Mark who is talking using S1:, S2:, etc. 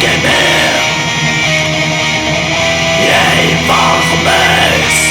S1: quémer les formes